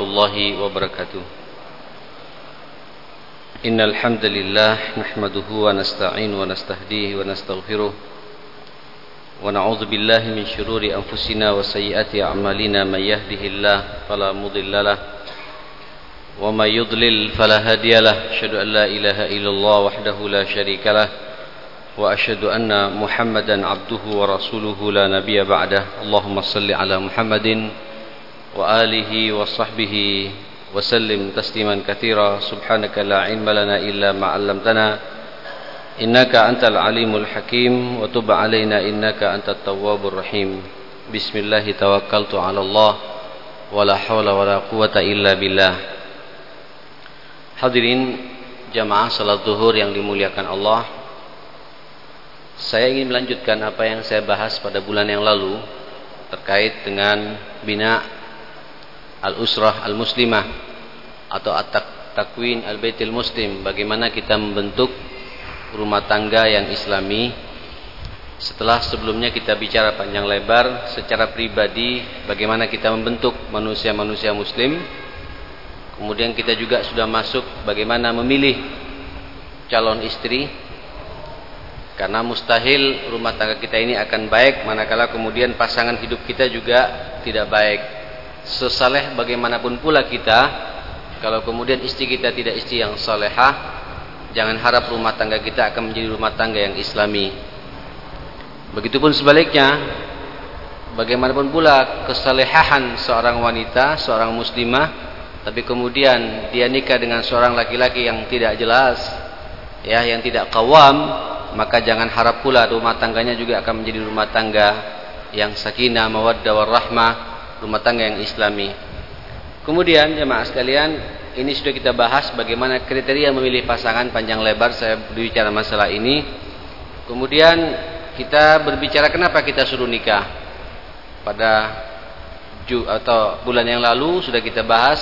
الله وبركاته إن الحمد لله نحمده ونستعين ونستهديه ونستغفره ونعوذ بالله من شرور أنفسنا وسيئات أعمالنا من يهده الله فلا مضل له ومن يضلل فلا هادي له أشهد أن لا إله إلا الله وحده لا شريك له وأشهد أن محمدا عبده ورسوله لا نبي بعده اللهم صل على محمد وآله وصحبه وسلم تسليما كثيرا سبحانك لا علم لنا إلا ما علمتنا إنك أنت العليم الحكيم وتب علينا إنك أنت التواب الرحيم بسم الله توكلت على الله ولا حول ولا قوة إلا بالله Hadirin jamaah salat zuhur yang dimuliakan Allah Saya ingin melanjutkan apa yang saya bahas pada bulan yang lalu terkait dengan bina al-usrah al-muslimah atau at-takwin al-baitil muslim bagaimana kita membentuk rumah tangga yang islami. Setelah sebelumnya kita bicara panjang lebar secara pribadi bagaimana kita membentuk manusia-manusia muslim. Kemudian kita juga sudah masuk bagaimana memilih calon istri. Karena mustahil rumah tangga kita ini akan baik manakala kemudian pasangan hidup kita juga tidak baik. Sesaleh bagaimanapun pula kita, kalau kemudian istri kita tidak istri yang salehah, jangan harap rumah tangga kita akan menjadi rumah tangga yang islami. Begitupun sebaliknya, bagaimanapun pula kesalehahan seorang wanita, seorang muslimah, tapi kemudian dia nikah dengan seorang laki-laki yang tidak jelas, ya, yang tidak kawam, maka jangan harap pula rumah tangganya juga akan menjadi rumah tangga yang sakinah, mawaddah, warahmah, rumah tangga yang islami. Kemudian jemaah sekalian, ini sudah kita bahas bagaimana kriteria memilih pasangan panjang lebar saya berbicara masalah ini. Kemudian kita berbicara kenapa kita suruh nikah. Pada atau bulan yang lalu sudah kita bahas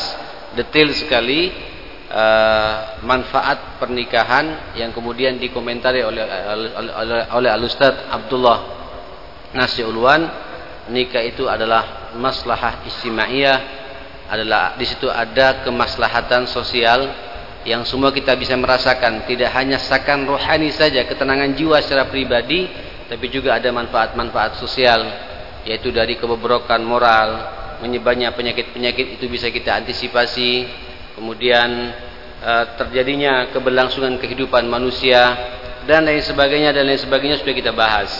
detail sekali uh, manfaat pernikahan yang kemudian dikomentari oleh oleh, oleh Al-Ustaz Abdullah Nasi Ulwan nikah itu adalah maslahah istimaiyah adalah di situ ada kemaslahatan sosial yang semua kita bisa merasakan tidak hanya sakan rohani saja ketenangan jiwa secara pribadi tapi juga ada manfaat-manfaat sosial yaitu dari kebobrokan moral menyebarnya penyakit-penyakit itu bisa kita antisipasi kemudian uh, terjadinya keberlangsungan kehidupan manusia dan lain sebagainya dan lain sebagainya sudah kita bahas.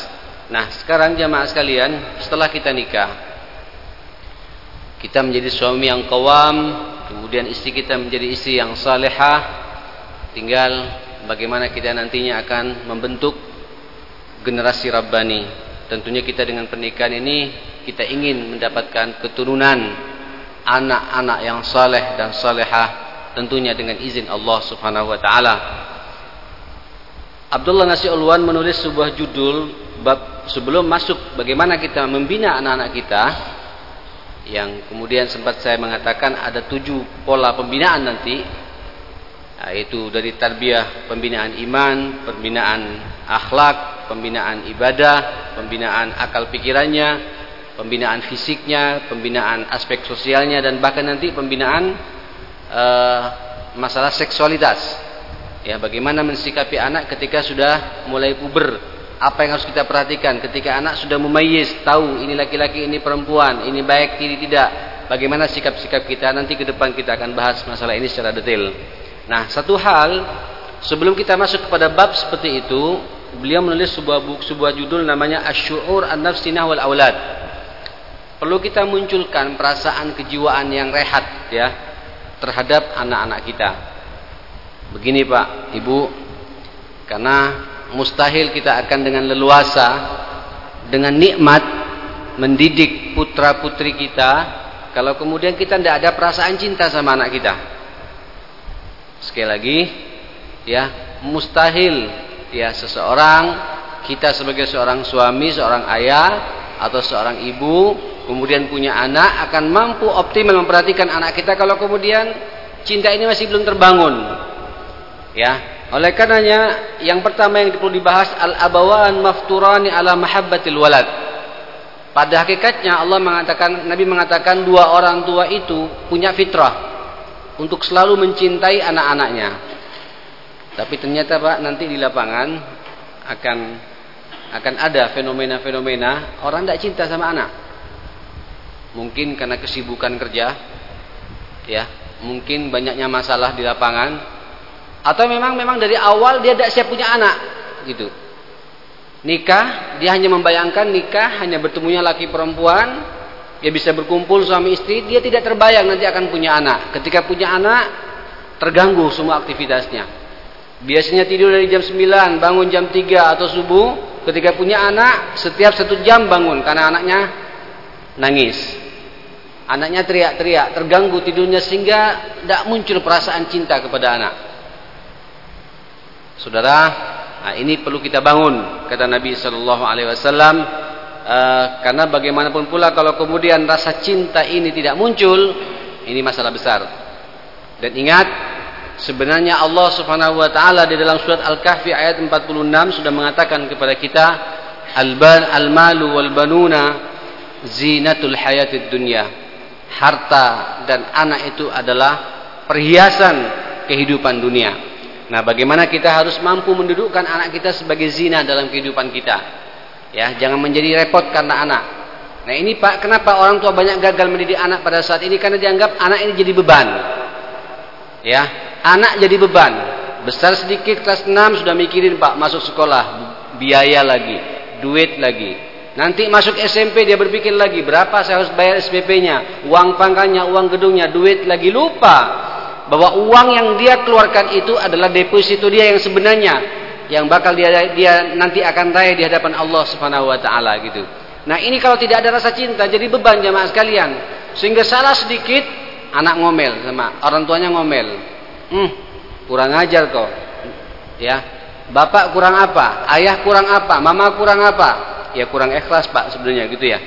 Nah, sekarang jamaah sekalian, setelah kita nikah, kita menjadi suami yang kawam, kemudian istri kita menjadi istri yang salehah, tinggal bagaimana kita nantinya akan membentuk generasi rabbani. Tentunya kita dengan pernikahan ini kita ingin mendapatkan keturunan anak-anak yang saleh dan salehah tentunya dengan izin Allah Subhanahu wa taala. Abdullah Nasi Ulwan menulis sebuah judul sebelum masuk bagaimana kita membina anak-anak kita yang kemudian sempat saya mengatakan ada tujuh pola pembinaan nanti yaitu dari tarbiyah pembinaan iman, pembinaan akhlak, pembinaan ibadah, pembinaan akal pikirannya, pembinaan fisiknya, pembinaan aspek sosialnya dan bahkan nanti pembinaan uh, masalah seksualitas. Ya, bagaimana mensikapi anak ketika sudah mulai puber? Apa yang harus kita perhatikan ketika anak sudah memayis, tahu ini laki-laki, ini perempuan, ini baik, ini tidak. Bagaimana sikap-sikap kita nanti ke depan kita akan bahas masalah ini secara detail. Nah, satu hal sebelum kita masuk kepada bab seperti itu, beliau menulis sebuah buku, sebuah judul namanya Asy-Syu'ur An-Nafsinah wal Aulad perlu kita munculkan perasaan kejiwaan yang rehat ya terhadap anak-anak kita. Begini Pak, Ibu, karena mustahil kita akan dengan leluasa dengan nikmat mendidik putra-putri kita kalau kemudian kita tidak ada perasaan cinta sama anak kita. Sekali lagi, ya, mustahil ya seseorang kita sebagai seorang suami, seorang ayah atau seorang ibu kemudian punya anak akan mampu optimal memperhatikan anak kita kalau kemudian cinta ini masih belum terbangun. Ya. Oleh karenanya yang pertama yang perlu dibahas al-abawan mafturani ala mahabbatil walad. pada hakikatnya Allah mengatakan Nabi mengatakan dua orang tua itu punya fitrah untuk selalu mencintai anak-anaknya. Tapi ternyata Pak nanti di lapangan akan akan ada fenomena-fenomena orang tidak cinta sama anak. Mungkin karena kesibukan kerja, ya, mungkin banyaknya masalah di lapangan, atau memang memang dari awal dia tidak siap punya anak, gitu. Nikah, dia hanya membayangkan nikah hanya bertemunya laki perempuan, dia bisa berkumpul suami istri, dia tidak terbayang nanti akan punya anak. Ketika punya anak, terganggu semua aktivitasnya. Biasanya tidur dari jam 9, bangun jam 3 atau subuh. Ketika punya anak, setiap satu jam bangun karena anaknya nangis. Anaknya teriak-teriak, terganggu tidurnya sehingga tidak muncul perasaan cinta kepada anak. Saudara, nah ini perlu kita bangun kata Nabi Shallallahu Alaihi Wasallam Uh, karena bagaimanapun pula kalau kemudian rasa cinta ini tidak muncul, ini masalah besar. Dan ingat, sebenarnya Allah Subhanahu wa taala di dalam surat Al-Kahfi ayat 46 sudah mengatakan kepada kita, "Al-malu wal banuna zinatul hayatid dunya." Harta dan anak itu adalah perhiasan kehidupan dunia. Nah, bagaimana kita harus mampu mendudukkan anak kita sebagai zina dalam kehidupan kita? Ya, jangan menjadi repot karena anak. Nah ini Pak, kenapa orang tua banyak gagal mendidik anak pada saat ini? Karena dianggap anak ini jadi beban. Ya, anak jadi beban. Besar sedikit kelas 6 sudah mikirin Pak masuk sekolah, biaya lagi, duit lagi. Nanti masuk SMP dia berpikir lagi berapa saya harus bayar SPP-nya, uang pangkalnya, uang gedungnya, duit lagi lupa bahwa uang yang dia keluarkan itu adalah deposito dia yang sebenarnya yang bakal dia dia nanti akan raih di hadapan Allah Subhanahu wa taala gitu. Nah, ini kalau tidak ada rasa cinta jadi beban jamaah sekalian. Sehingga salah sedikit anak ngomel sama orang tuanya ngomel. Hmm, kurang ajar kok. Ya. Bapak kurang apa? Ayah kurang apa? Mama kurang apa? Ya kurang ikhlas, Pak, sebenarnya gitu ya.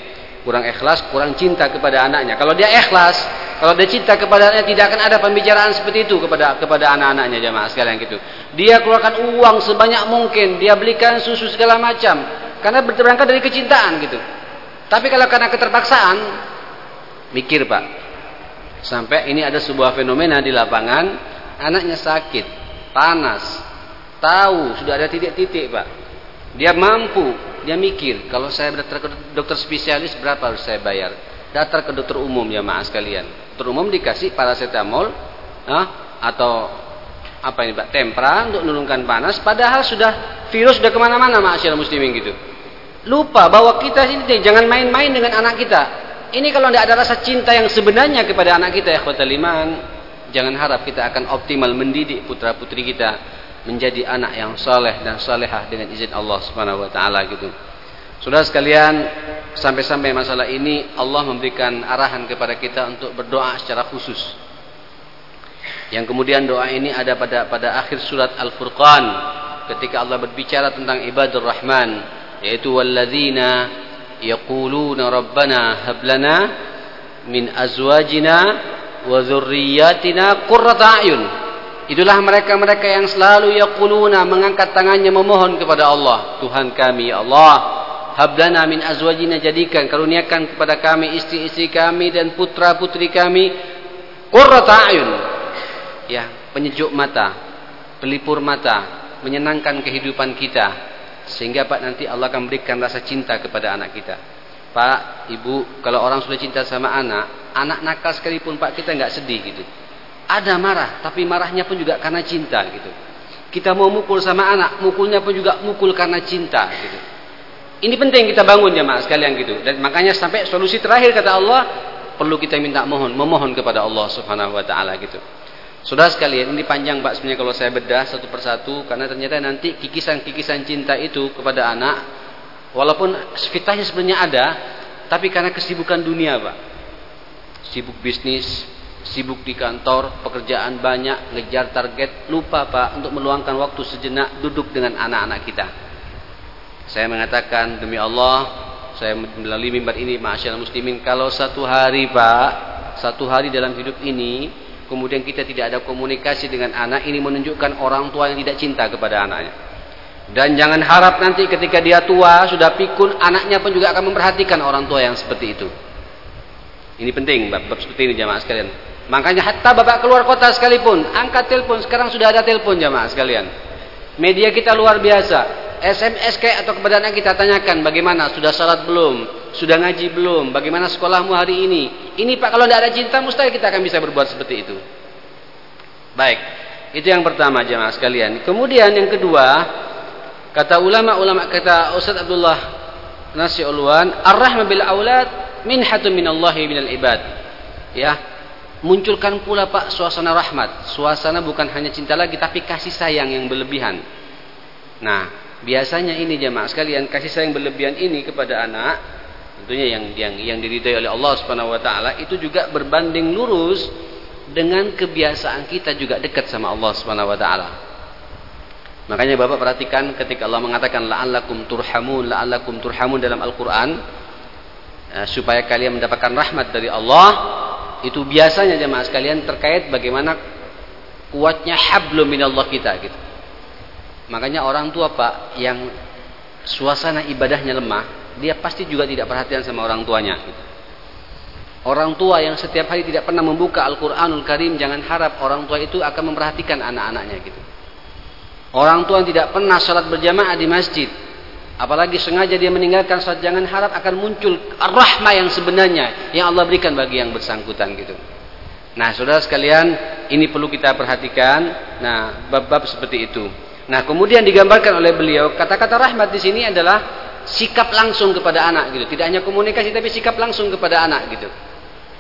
Kurang ikhlas, kurang cinta kepada anaknya. Kalau dia ikhlas, kalau dia cinta kepada anaknya tidak akan ada pembicaraan seperti itu kepada kepada anak-anaknya jamaah sekalian gitu. Dia keluarkan uang sebanyak mungkin, dia belikan susu segala macam karena berangkat dari kecintaan gitu. Tapi kalau karena keterpaksaan, mikir Pak. Sampai ini ada sebuah fenomena di lapangan, anaknya sakit, panas, tahu sudah ada titik-titik Pak. Dia mampu, dia mikir, kalau saya dokter spesialis berapa harus saya bayar? Datang ke dokter umum ya maaf sekalian. Dokter umum dikasih paracetamol ah, atau apa ini Pak? Tempra untuk menurunkan panas. Padahal sudah virus sudah ke mana-mana masyarakat muslimin gitu. Lupa bahwa kita ini jangan main-main dengan anak kita. Ini kalau tidak ada rasa cinta yang sebenarnya kepada anak kita ya iman jangan harap kita akan optimal mendidik putra putri kita menjadi anak yang soleh dan solehah dengan izin Allah subhanahu wa taala gitu Saudara sekalian, sampai-sampai masalah ini Allah memberikan arahan kepada kita untuk berdoa secara khusus. Yang kemudian doa ini ada pada pada akhir surat Al-Furqan ketika Allah berbicara tentang ibadur Rahman yaitu walladzina yaquluna rabbana hab lana min azwajina wa dzurriyyatina qurrata a'yun. Itulah mereka-mereka yang selalu yaquluna mengangkat tangannya memohon kepada Allah, Tuhan kami ya Allah, hablana min azwajina jadikan karuniakan kepada kami istri-istri kami dan putra-putri kami qurrata ayun ya penyejuk mata pelipur mata menyenangkan kehidupan kita sehingga Pak nanti Allah akan berikan rasa cinta kepada anak kita Pak, Ibu, kalau orang sudah cinta sama anak, anak nakal sekalipun Pak kita nggak sedih gitu. Ada marah, tapi marahnya pun juga karena cinta gitu. Kita mau mukul sama anak, mukulnya pun juga mukul karena cinta gitu. Ini penting kita bangun jemaah sekalian gitu. Dan makanya sampai solusi terakhir kata Allah perlu kita minta mohon, memohon kepada Allah Subhanahu wa taala gitu. Sudah sekalian, ini panjang Pak sebenarnya kalau saya bedah satu persatu karena ternyata nanti kikisan-kikisan cinta itu kepada anak walaupun fitahnya sebenarnya ada, tapi karena kesibukan dunia, Pak. Sibuk bisnis, sibuk di kantor, pekerjaan banyak, ngejar target, lupa Pak untuk meluangkan waktu sejenak duduk dengan anak-anak kita. Saya mengatakan demi Allah, saya melalui mimbar ini masyarakat muslimin kalau satu hari Pak, satu hari dalam hidup ini kemudian kita tidak ada komunikasi dengan anak ini menunjukkan orang tua yang tidak cinta kepada anaknya. Dan jangan harap nanti ketika dia tua, sudah pikun, anaknya pun juga akan memperhatikan orang tua yang seperti itu. Ini penting, bab, bab seperti ini jamaah sekalian. Makanya hatta bapak keluar kota sekalipun, angkat telepon. Sekarang sudah ada telepon jamaah sekalian. Media kita luar biasa. SMS kayak atau kepada anak kita tanyakan bagaimana sudah salat belum, sudah ngaji belum, bagaimana sekolahmu hari ini. Ini Pak kalau tidak ada cinta mustahil kita akan bisa berbuat seperti itu. Baik, itu yang pertama jemaah sekalian. Kemudian yang kedua, kata ulama-ulama kata Ustaz Abdullah Nasi Ulwan, ar-rahmah bil aulad minhatun minallahi minal ibad. Ya, munculkan pula Pak suasana rahmat. Suasana bukan hanya cinta lagi tapi kasih sayang yang berlebihan. Nah, biasanya ini jemaah sekalian kasih sayang berlebihan ini kepada anak tentunya yang yang yang diridhai oleh Allah Subhanahu wa taala itu juga berbanding lurus dengan kebiasaan kita juga dekat sama Allah Subhanahu wa taala. Makanya Bapak perhatikan ketika Allah mengatakan la'allakum turhamun la'allakum turhamun dalam Al-Qur'an eh, supaya kalian mendapatkan rahmat dari Allah itu biasanya jemaah sekalian terkait bagaimana kuatnya hablum minallah kita gitu. Makanya orang tua Pak yang suasana ibadahnya lemah, dia pasti juga tidak perhatian sama orang tuanya. Orang tua yang setiap hari tidak pernah membuka Al-Quranul Karim, jangan harap orang tua itu akan memperhatikan anak-anaknya gitu. Orang tua yang tidak pernah sholat berjamaah di masjid, apalagi sengaja dia meninggalkan sholat, jangan harap akan muncul rahmah yang sebenarnya yang Allah berikan bagi yang bersangkutan gitu. Nah, saudara sekalian, ini perlu kita perhatikan. Nah, bab-bab seperti itu. Nah, kemudian digambarkan oleh beliau kata-kata rahmat di sini adalah sikap langsung kepada anak gitu. Tidak hanya komunikasi tapi sikap langsung kepada anak gitu.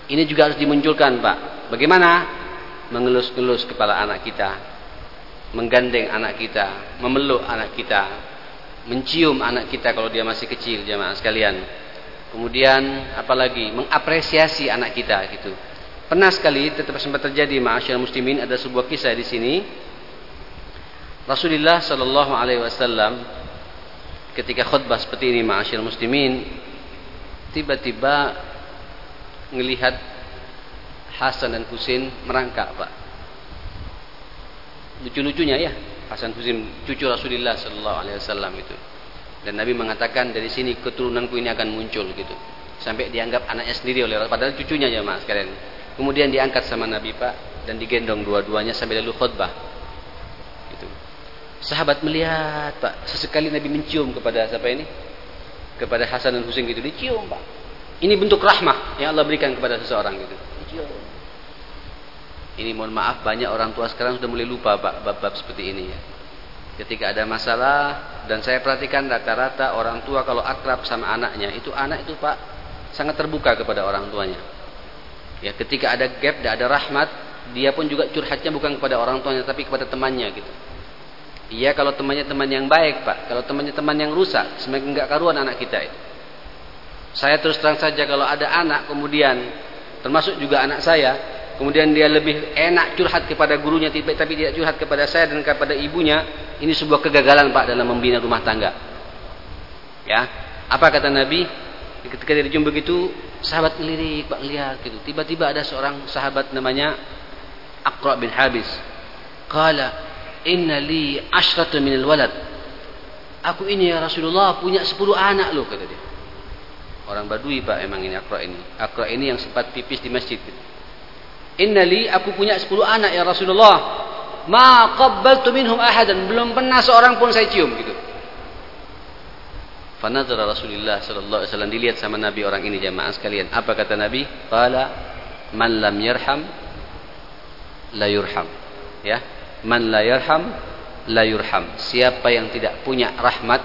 Ini juga harus dimunculkan, Pak. Bagaimana? Mengelus-elus kepala anak kita, menggandeng anak kita, memeluk anak kita, mencium anak kita kalau dia masih kecil, jemaah sekalian. Kemudian apalagi mengapresiasi anak kita gitu. Pernah sekali tetap sempat terjadi ma'asyar muslimin ada sebuah kisah di sini Rasulullah Shallallahu Alaihi Wasallam ketika khutbah seperti ini ma'asyil muslimin tiba-tiba melihat Hasan dan Husin merangkak pak. Lucu-lucunya ya Hasan Husin cucu Rasulullah Shallallahu Alaihi Wasallam itu. Dan Nabi mengatakan dari sini keturunanku ini akan muncul gitu. Sampai dianggap anaknya sendiri oleh padahal cucunya ya mas sekalian kemudian diangkat sama Nabi pak dan digendong dua-duanya sampai lalu khutbah Sahabat melihat, Pak. Sesekali Nabi mencium kepada siapa ini? Kepada Hasan dan Husain gitu. Dicium, Pak. Ini bentuk rahmah yang Allah berikan kepada seseorang gitu. Dicium. Ini mohon maaf banyak orang tua sekarang sudah mulai lupa Pak bab-bab seperti ini ya. Ketika ada masalah dan saya perhatikan rata-rata orang tua kalau akrab sama anaknya itu anak itu Pak sangat terbuka kepada orang tuanya. Ya ketika ada gap, ada rahmat, dia pun juga curhatnya bukan kepada orang tuanya tapi kepada temannya gitu. Iya kalau temannya teman yang baik pak. Kalau temannya teman yang rusak, semakin nggak karuan anak kita itu. Saya terus terang saja kalau ada anak kemudian termasuk juga anak saya, kemudian dia lebih enak curhat kepada gurunya tapi tidak curhat kepada saya dan kepada ibunya, ini sebuah kegagalan pak dalam membina rumah tangga. Ya, apa kata Nabi? Ketika dia dijumpa begitu, sahabat melirik, pak lihat gitu. Tiba-tiba ada seorang sahabat namanya Aqra bin Habis. Kala inna li ashratu minal walad. Aku ini ya Rasulullah punya sepuluh anak loh kata dia. Orang badui pak emang ini akra ini. Akra ini yang sempat pipis di masjid. Inna li aku punya sepuluh anak ya Rasulullah. Ma qabbaltu minhum ahadan. Belum pernah seorang pun saya cium gitu. Fanazara Rasulullah sallallahu alaihi wasallam dilihat sama Nabi orang ini jamaah sekalian. Apa kata Nabi? Qala man lam yarham la yurham. Ya, man la yarham la yurham siapa yang tidak punya rahmat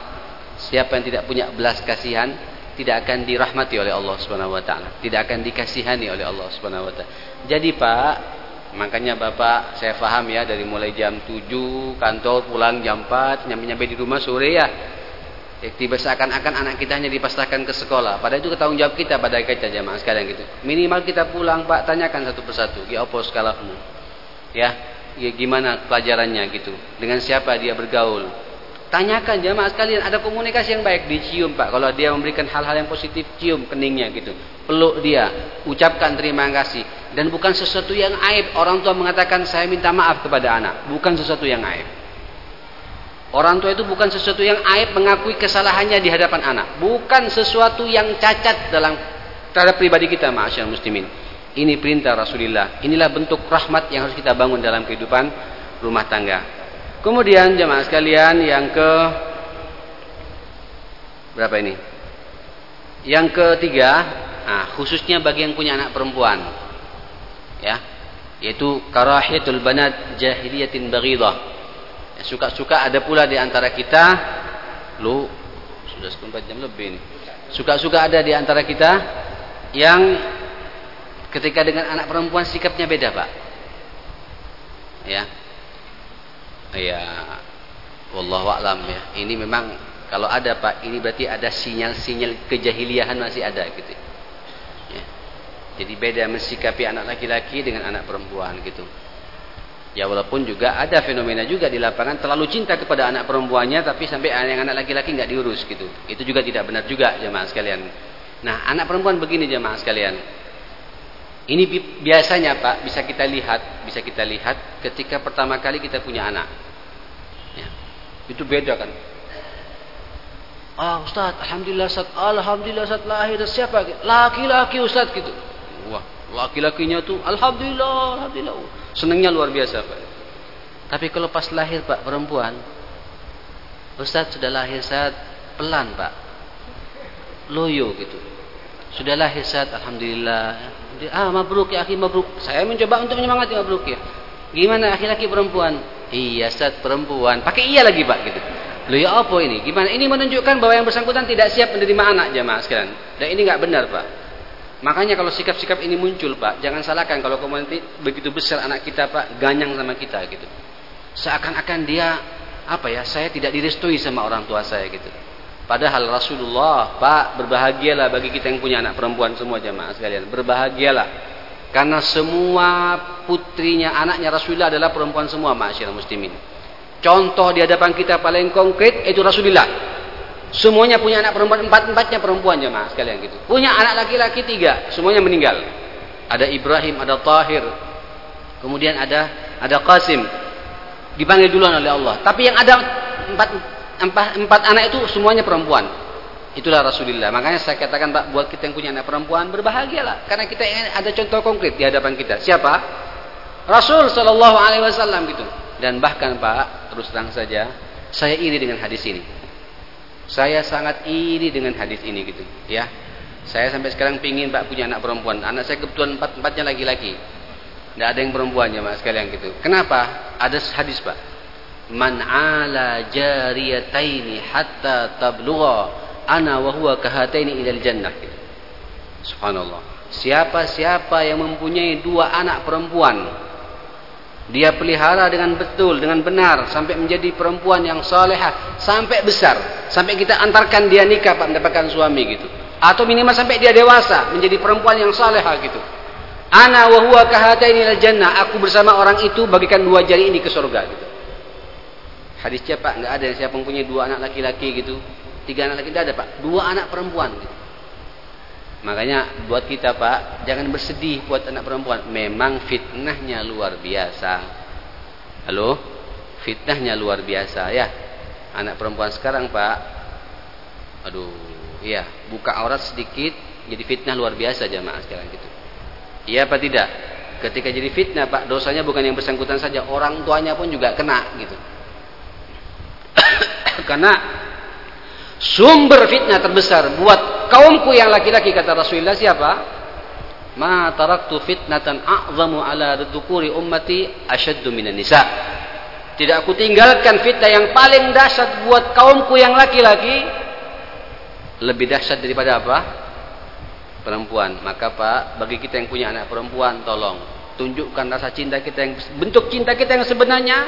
siapa yang tidak punya belas kasihan tidak akan dirahmati oleh Allah Subhanahu wa taala tidak akan dikasihani oleh Allah Subhanahu wa taala jadi Pak makanya Bapak saya paham ya dari mulai jam 7 kantor pulang jam 4 nyampe-nyampe di rumah sore ya tiba seakan-akan anak kita hanya dipasrahkan ke sekolah. Padahal itu tanggung jawab kita pada kita jamaah sekarang gitu. Minimal kita pulang Pak tanyakan satu persatu. Ya apa skalamu? Ya, ya gimana pelajarannya gitu? Dengan siapa dia bergaul? Tanyakan jamaah sekalian ada komunikasi yang baik dicium pak. Kalau dia memberikan hal-hal yang positif cium keningnya gitu. Peluk dia ucapkan terima kasih. Dan bukan sesuatu yang aib. Orang tua mengatakan saya minta maaf kepada anak. Bukan sesuatu yang aib. Orang tua itu bukan sesuatu yang aib mengakui kesalahannya di hadapan anak. Bukan sesuatu yang cacat dalam terhadap pribadi kita, ma'asyar muslimin. Ini perintah Rasulullah. Inilah bentuk rahmat yang harus kita bangun dalam kehidupan rumah tangga. Kemudian jemaah sekalian yang ke berapa ini? Yang ketiga, nah, khususnya bagi yang punya anak perempuan. Ya. Yaitu karahiyatul banat jahiliyatin baghidah Suka-suka ada pula di antara kita lu sudah 14 jam lebih nih. Suka-suka ada di antara kita yang ketika dengan anak perempuan sikapnya beda, Pak. Ya. Ya. Wallahu a'lam ya. Ini memang kalau ada Pak, ini berarti ada sinyal-sinyal kejahiliahan masih ada gitu. Ya. Jadi beda mensikapi anak laki-laki dengan anak perempuan gitu. Ya walaupun juga ada fenomena juga di lapangan terlalu cinta kepada anak perempuannya tapi sampai anak anak laki-laki nggak diurus gitu. Itu juga tidak benar juga jemaah sekalian. Nah, anak perempuan begini jemaah sekalian. Ini biasanya Pak bisa kita lihat, bisa kita lihat ketika pertama kali kita punya anak. Ya. Itu beda kan. Ah Ustaz, Alhamdulillah Ustaz, Alhamdulillah Ustaz lahir siapa? Laki-laki Ustaz gitu. Wah, laki-lakinya tuh Alhamdulillah, Alhamdulillah. Senangnya luar biasa Pak. Tapi kalau pas lahir Pak perempuan, Ustaz sudah lahir saat pelan Pak. Loyo gitu. Sudah lahir saat Alhamdulillah. Ah mabruk ya akhi mabruk. Saya mencoba untuk menyemangati mabruk ya. Gimana laki-laki perempuan? Iya saat perempuan. Pakai iya lagi Pak gitu. Loh ya apa ini? Gimana? Ini menunjukkan bahwa yang bersangkutan tidak siap menerima anak jamaah sekalian. Dan ini nggak benar Pak. Makanya kalau sikap-sikap ini muncul Pak, jangan salahkan kalau nanti begitu besar anak kita Pak, ganyang sama kita gitu. Seakan-akan dia apa ya, saya tidak direstui sama orang tua saya gitu. Padahal Rasulullah, Pak, berbahagialah bagi kita yang punya anak perempuan semua jamaah sekalian. Berbahagialah. Karena semua putrinya, anaknya Rasulullah adalah perempuan semua, masyarakat muslimin. Contoh di hadapan kita paling konkret itu Rasulullah. Semuanya punya anak perempuan, empat-empatnya perempuan jemaah sekalian gitu. Punya anak laki-laki tiga, semuanya meninggal. Ada Ibrahim, ada Tahir, kemudian ada ada Qasim. Dipanggil duluan oleh Allah. Tapi yang ada empat, empat, empat anak itu semuanya perempuan. Itulah Rasulullah. Makanya saya katakan Pak, buat kita yang punya anak perempuan berbahagialah. Karena kita ada contoh konkret di hadapan kita. Siapa? Rasul Shallallahu Alaihi Wasallam gitu. Dan bahkan Pak, terus terang saja, saya iri dengan hadis ini. Saya sangat iri dengan hadis ini gitu, ya. Saya sampai sekarang pingin Pak punya anak perempuan. Anak saya kebetulan empat empatnya laki-laki. Tidak ada yang perempuannya Mas sekalian gitu. Kenapa? Ada hadis Pak. Man ala jariyataini hatta tablugha ana wa huwa kahataini ilal jannah. Subhanallah. Siapa-siapa yang mempunyai dua anak perempuan dia pelihara dengan betul, dengan benar sampai menjadi perempuan yang salehah, sampai besar, sampai kita antarkan dia nikah Pak mendapatkan suami gitu. Atau minimal sampai dia dewasa menjadi perempuan yang salehah gitu. Ana wa huwa kahataini jannah, aku bersama orang itu bagikan dua jari ini ke surga gitu. Hadisnya Pak, enggak ada yang siapa mempunyai dua anak laki-laki gitu. Tiga anak laki tidak ada Pak, dua anak perempuan gitu. Makanya buat kita Pak, jangan bersedih buat anak perempuan. Memang fitnahnya luar biasa. Halo? Fitnahnya luar biasa ya. Anak perempuan sekarang Pak, aduh, iya, buka aurat sedikit jadi fitnah luar biasa jamaah sekarang gitu. Iya apa tidak? Ketika jadi fitnah Pak, dosanya bukan yang bersangkutan saja, orang tuanya pun juga kena gitu. Karena sumber fitnah terbesar buat kaumku yang laki-laki kata Rasulullah siapa? Ma taraktu fitnatan a'zamu ala dzukuri ummati ashaddu minan nisa. Tidak aku tinggalkan fitnah yang paling dahsyat buat kaumku yang laki-laki lebih dahsyat daripada apa? Perempuan. Maka Pak, bagi kita yang punya anak perempuan, tolong tunjukkan rasa cinta kita yang bentuk cinta kita yang sebenarnya.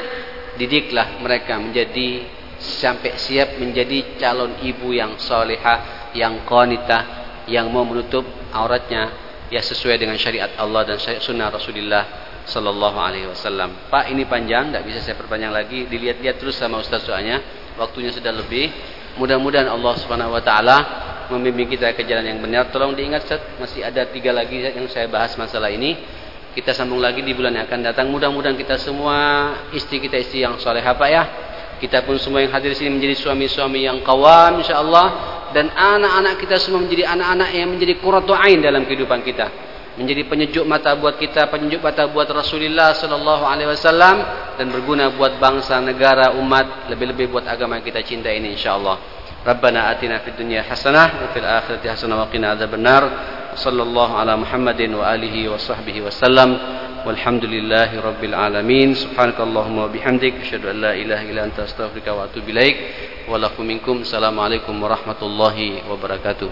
Didiklah mereka menjadi sampai siap menjadi calon ibu yang solehah, yang qanitah, yang mau menutup auratnya ya sesuai dengan syariat Allah dan sunnah Rasulullah sallallahu alaihi wasallam. Pak ini panjang, tidak bisa saya perpanjang lagi. Dilihat-lihat terus sama Ustaz soalnya waktunya sudah lebih. Mudah-mudahan Allah Subhanahu wa taala membimbing kita ke jalan yang benar. Tolong diingat masih ada tiga lagi yang saya bahas masalah ini. Kita sambung lagi di bulan yang akan datang. Mudah-mudahan kita semua istri kita istri yang solehah Pak ya Kita pun semua yang hadir di sini menjadi suami-suami yang kawam insyaallah dan anak-anak kita semua menjadi anak-anak yang menjadi qurratu ain dalam kehidupan kita. Menjadi penyejuk mata buat kita, penyejuk mata buat Rasulullah sallallahu alaihi wasallam dan berguna buat bangsa, negara, umat, lebih-lebih buat agama yang kita cinta ini insyaallah. Rabbana atina fid dunya hasanah wa fil akhirati hasanah wa qina adzabannar. Sallallahu ala Muhammadin wa alihi wa sahbihi wasallam. والحمد لله رب العالمين. سبحانك اللهم وبحمدك أشهد أن لا إله إلا أنت أستغفرك وأتوب إليك. ولكم منكم السلام عليكم ورحمة الله وبركاته.